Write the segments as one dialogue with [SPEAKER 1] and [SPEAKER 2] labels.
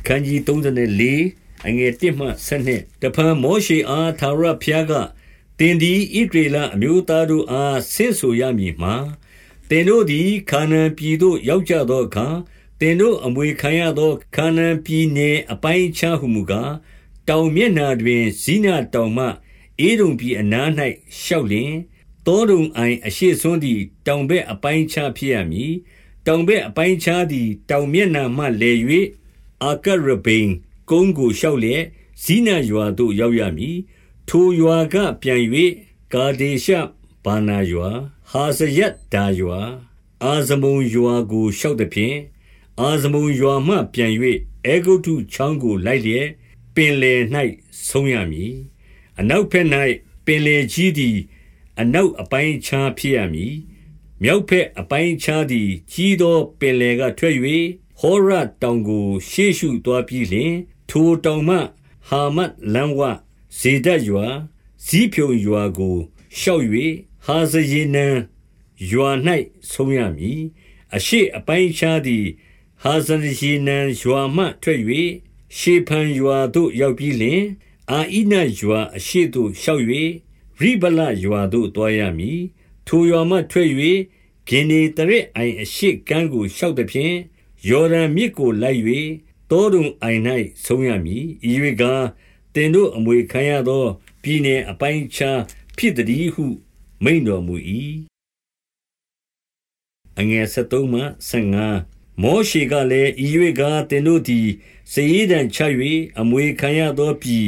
[SPEAKER 1] အခန်းကြီး34အငယ်1မှ7တဖန်မောရှေအားသာရဖျားကတင်ဒီဣဒရေလအမျိုးသားတို့အားဆင့်ဆိုရမည်မှာတင်တို့သည်ခါနန်ပြည်သို့ရောက်ကြသောအခါတင်တို့အမွေခံရသောခါနန်ပြည်နယ်အပိုင်းခြားဟုမူကားတောင်မျက်နှာတွင်ဇိနတောင်မှအေဒုံပြည်အနား၌ရှောက်လင်တောတုံအိုင်အရှိဆွန်းသည်တောင်ဘက်အပိုင်းခြားဖြစ်ရမည်တောင်ဘက်အပိုင်းခြားသည်တောင်မျက်နှာမှလဲ၍ အာကရဘိန်ကုန်းကိုလျှောက်လျက်ဇိနရွာသို့ရောက်ရမည်ထိုရွာကပြန်၍ကာဒေရှဘာနာရွာဟာဇယတ်ဒါရွာအာဇမုံရွာကိုလျှောက်သည်ဖြင့်အာဇမုံရွာမှပြန်၍အေဂုတုချောင်းကိုလိုက်လျက်ပင်လယ်၌ဆုံးရမည်အနောက်ဘက်၌ပင်လယ်ကြီးသည်အနောက်အပိုင်းခြားဖြစ်ရမည်မြောက်ဘက်အပိုင်းခြားသည်ကြီးသောပင်လယ်ကထွက်၍ ဟောရတောင်ကို ရှေ့ရှုသွားပြီးလျှင် ထိုတောင်မှ ဟာမတ်လမ်းဝ ဇေဒတ်ရွာဇီးဖြုံရွာကို ရှောက်၍ဟာဇယေနံရွာ၌ဆုံးရမည် အရှိအပိုင်းခြားသည် ဟာဇယေနံရွာမှထွက်၍ရှေဖန်ရွာသို့ ရောက်ပြီးလျှင် အာဣနရွာအရှိသို့ ရှောက်၍ရိဗလရွာသို့တွားရမည် ထိုရွာမှထွက်၍ဂင်နေတရက်အိုင်အရှိကန်းကို ရှောက်သည်ဖြင့် ယော်ဒန်မြစ်ကိုလိုက်၍တောတုံအိုင်၌ဆုံးရမည်ဤ၍ကားတင်တို့အမွေခံရသောပြည်နယ်အပိုင်းခြားဖြစ်သည်ဟု မိန်တော်မူ၏အငယ်73မှ75မောရှေကလည်းဤ၍ကားတင်တို့သည်စည်ရန်ချ၍အမွေခံရသောပြည်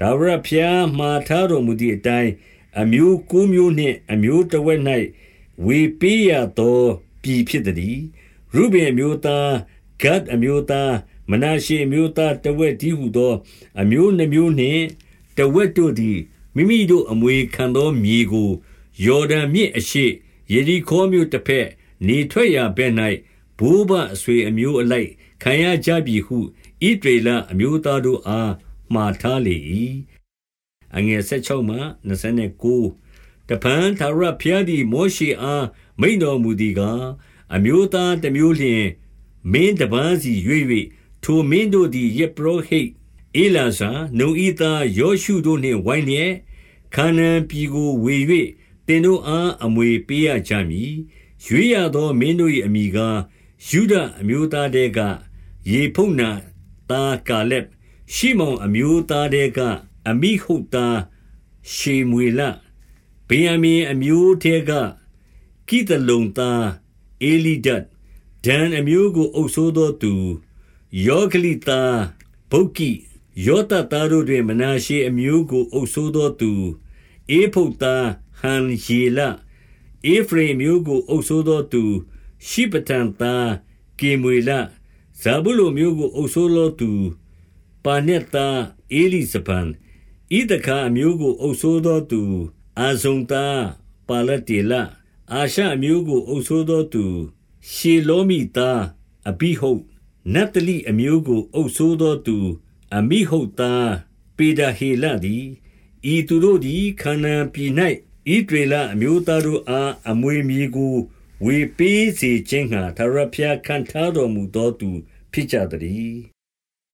[SPEAKER 1] ဒါဝရဖျားမှာထားတော်မူသည့်အတိုင်းအမျိုးကိုမျိုးနှင့်အမျိုးတဝက်၌ဝေပေးရသောပြည်ဖြစ်သည် ရုဗင်အမျိုးသားဂတ်အမျိုးသားမနာရှေအမျိုးသားတဝက်ဒီဟုသော အမျိုးနှမျိုးနှင့်တဝက်တို့သည်မိမိတို့အမွေခံသောမြေကိုယော်ဒန်မြစ်အရှိယေရီခေါမြို့တစ်ဖက် နေထွက်ရာဘက်၌ဘိုးဘအဆွေအမျိုးအလိုက်ခံရကြပြီဟုဣဒေလအမျိုးသားတို့အားမှားထားလေ၏အငယ်16မှ29တပန်သာရဖျားသည်မောရှေအားမိန်တော်မူသည်ကား အမျိုးသားတစ်မျိုးလျှင် မင်းတပန်းစီ၍၍ထိုမင်းတို့သည်ယေပရောဟိတ်အေလာဇာနုံဤသားယောရှုတို့နှင့်ဝိုင်းလျက်ခါနန်ပြည်ကိုဝေ၍တင်တို့အားအမွေပေးရကြမည်ရွေးရသောမင်းတို့၏အမိကားယူဒအမျိုးသားတဲကယေဖုန်နာသားကာလက်ရှိမုန်အမျိုးသားတဲကအမိဟုတ်သားရှေမွေလဗေယမင်အမျိုးတဲကကိတလုံသား အေလိဒတ်ဒန်အမျိုးကိုအုပ်ဆိုးသောသူယောဂလိသားဗုတ်ကိယောတသားတို့တွင် မနာရှေအမျိုးကိုအုပ်ဆိုးသောသူအေဖုတ်သားဟန်ယေလအေဖရိမျိုးကိုအုပ်ဆိုးသောသူ ရှိပတန်သားကေမွေလဇာဘူးလိုမျိုးကိုအုပ်ဆိုးသောသူပါနက်သားအေလိဇပန်ဣဒခာအမျိုးကိုအုပ်ဆိုးသောသူအာဇုံသားပါလတေလ အာရှအမျိုးကို အုပ်ဆိုးသောသူ ရှေလောမိသားအဘိဟုတ်နတ်တလိအမျိုးကို အုပ်ဆိုးသောသူ အမိဟုတ်သား ပေဒဟေလသည်ဤသူတို့သည်ခန္နန်ပြည်၌ဣဒရေလအမျိုးသားတို့အား အမွေမြေကို ဝေပေးစေခြင်းငှာသာရဖျားခံထားတော်မူသောသူ ဖြစ်ကြသည်